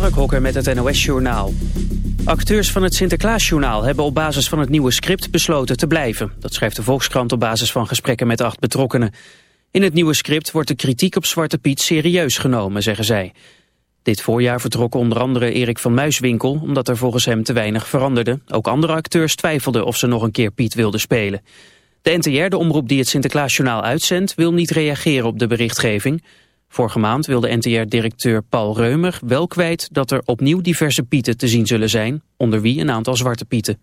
Mark Hokker met het NOS-journaal. Acteurs van het Sinterklaasjournaal hebben op basis van het nieuwe script besloten te blijven. Dat schrijft de Volkskrant op basis van gesprekken met acht betrokkenen. In het nieuwe script wordt de kritiek op Zwarte Piet serieus genomen, zeggen zij. Dit voorjaar vertrok onder andere Erik van Muiswinkel... omdat er volgens hem te weinig veranderde. Ook andere acteurs twijfelden of ze nog een keer Piet wilden spelen. De NTR, de omroep die het Sinterklaasjournaal uitzendt... wil niet reageren op de berichtgeving... Vorige maand wilde NTR-directeur Paul Reumer wel kwijt dat er opnieuw diverse pieten te zien zullen zijn, onder wie een aantal zwarte pieten.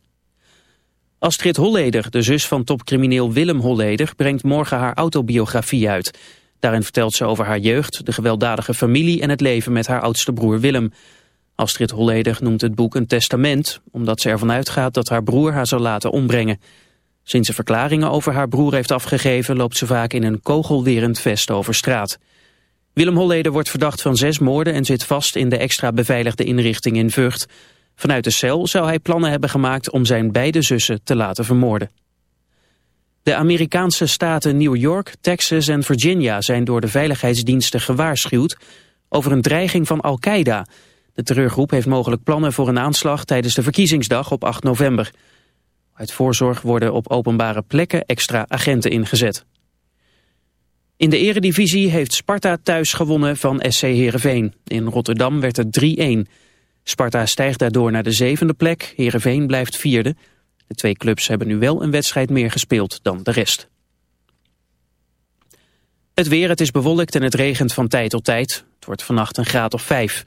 Astrid Holleder, de zus van topcrimineel Willem Holleder, brengt morgen haar autobiografie uit. Daarin vertelt ze over haar jeugd, de gewelddadige familie en het leven met haar oudste broer Willem. Astrid Holleder noemt het boek een testament, omdat ze ervan uitgaat dat haar broer haar zal laten ombrengen. Sinds ze verklaringen over haar broer heeft afgegeven, loopt ze vaak in een kogelwerend vest over straat. Willem Holleder wordt verdacht van zes moorden en zit vast in de extra beveiligde inrichting in Vught. Vanuit de cel zou hij plannen hebben gemaakt om zijn beide zussen te laten vermoorden. De Amerikaanse staten New York, Texas en Virginia zijn door de veiligheidsdiensten gewaarschuwd over een dreiging van Al-Qaeda. De terreurgroep heeft mogelijk plannen voor een aanslag tijdens de verkiezingsdag op 8 november. Uit voorzorg worden op openbare plekken extra agenten ingezet. In de eredivisie heeft Sparta thuis gewonnen van SC Heerenveen. In Rotterdam werd het 3-1. Sparta stijgt daardoor naar de zevende plek. Heerenveen blijft vierde. De twee clubs hebben nu wel een wedstrijd meer gespeeld dan de rest. Het weer, het is bewolkt en het regent van tijd tot tijd. Het wordt vannacht een graad of vijf.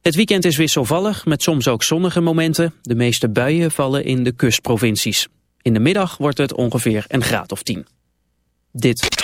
Het weekend is wisselvallig, met soms ook zonnige momenten. De meeste buien vallen in de kustprovincies. In de middag wordt het ongeveer een graad of tien. Dit.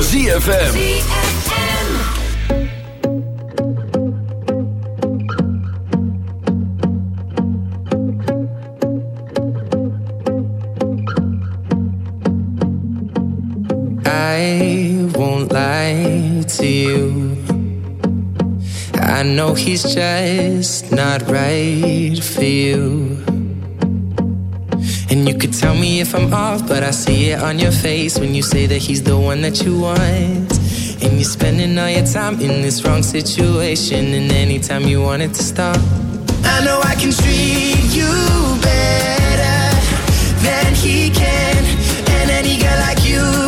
ZFM. I won't lie to you. I know he's just not right for you. You could tell me if I'm off, but I see it on your face when you say that he's the one that you want. And you're spending all your time in this wrong situation, and anytime you want it to stop. I know I can treat you better than he can, and any girl like you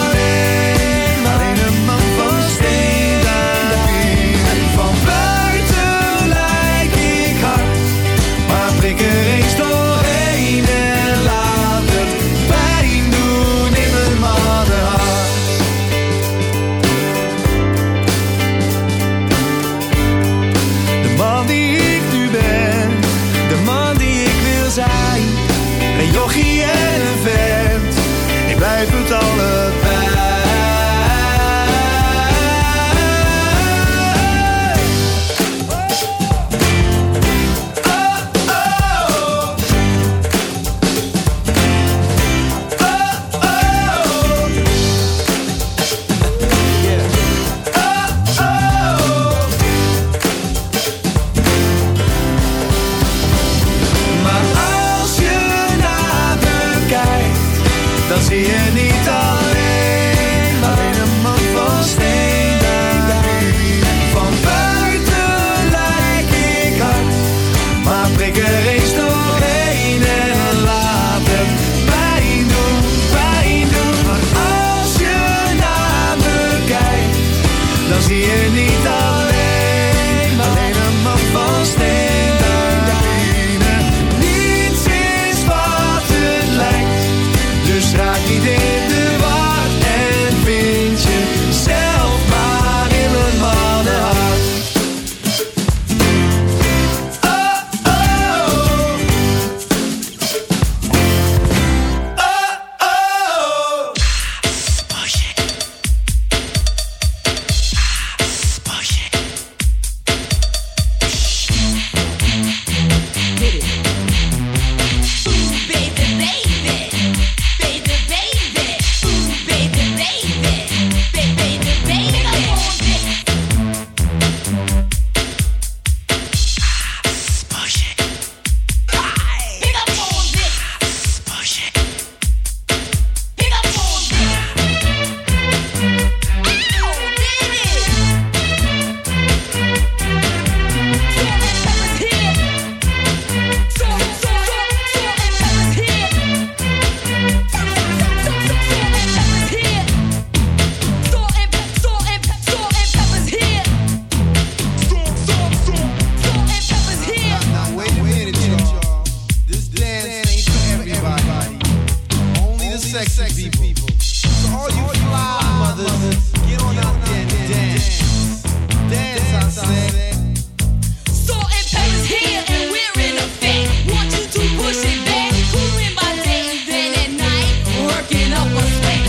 almost there.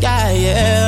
sky, yeah.